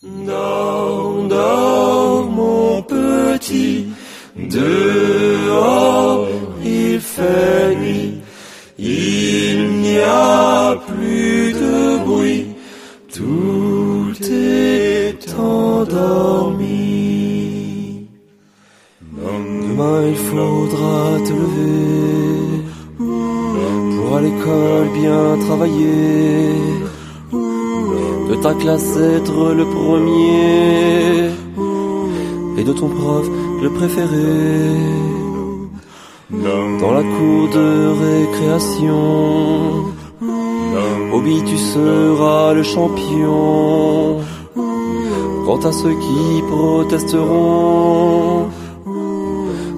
Dors, dors, mon petit, dehors il fait nuit, il n'y a plus de bruit, tout est endormi. Demain il faudra te lever. Pour à l'école bien travailler ta classe être le premier et de ton prof le préféré. Dans la cour de récréation, Bobby tu seras le champion. Quant à ceux qui protesteront,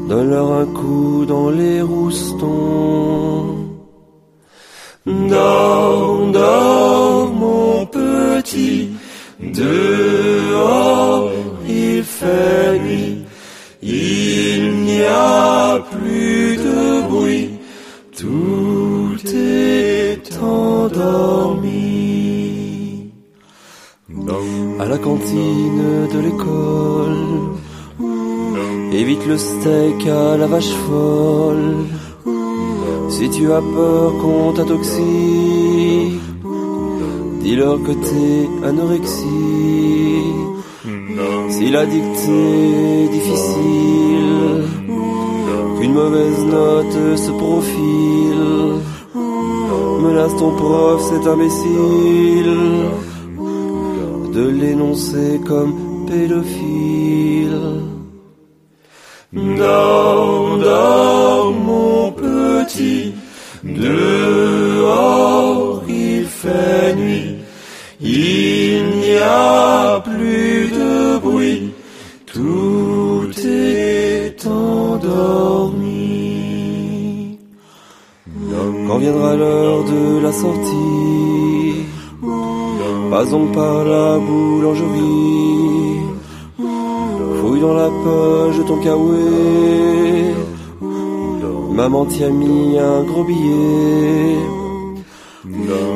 donne-leur un coup dans les roustons. Dehors il fait nuit, il n'y a plus de bruit, tout est endormi. À la cantine de l'école, évite le steak à la vache folle. Si tu as peur qu'on t'intoxique, dis-leur que t'es anorexie. Si la dictée est difficile, qu'une mauvaise note se profile, menace ton prof, c'est imbécile, de l'énoncer comme pédophile. Dors, dors, il n'y a plus de bruit, tout est endormi. Quand viendra l'heure de la sortie, passons par la boulangerie. Fouille dans la poche de ton kawaii. Maman t'y a mis un gros billet.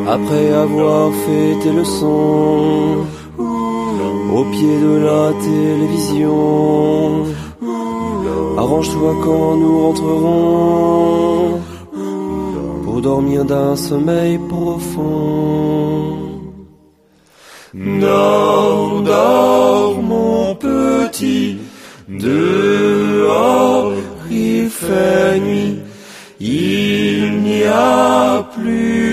Après avoir fait tes leçons, au pied de la télévision, arrange-toi quand nous rentrerons pour dormir d'un sommeil profond. Dors, dors, mon petit, dehors il fait nuit, il n'y a plus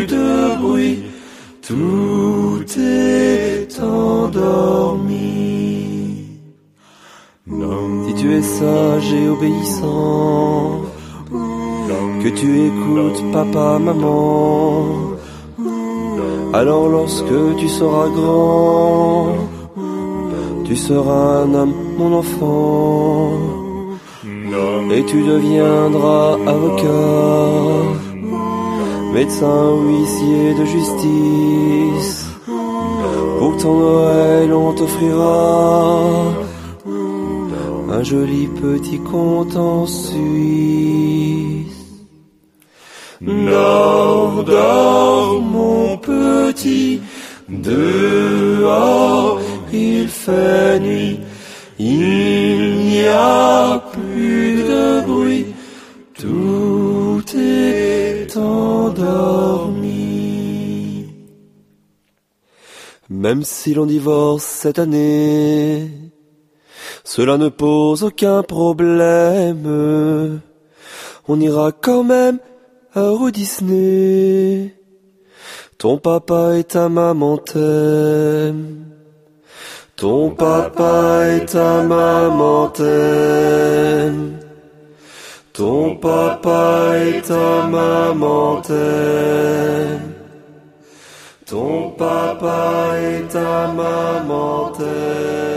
Si tu es sage et obéissant, que tu écoutes papa, maman, alors lorsque tu seras grand, tu seras un homme, mon enfant, et tu deviendras avocat, médecin ou huissier de justice. Pour ton Noël, on t'offrira un joli petit compte en Suisse. Dors, dors, mon petit, dehors il fait nuit, il n'y a plus de bruit, tout est endormi. Même si l'on divorce cette année, cela ne pose aucun problème. On ira quand même à Euro Disney. Ton papa et ta maman t'aiment. Ton papa et ta maman t'aiment. Ton papa et ta maman t'aiment. Ton papa et ta maman t'aiment.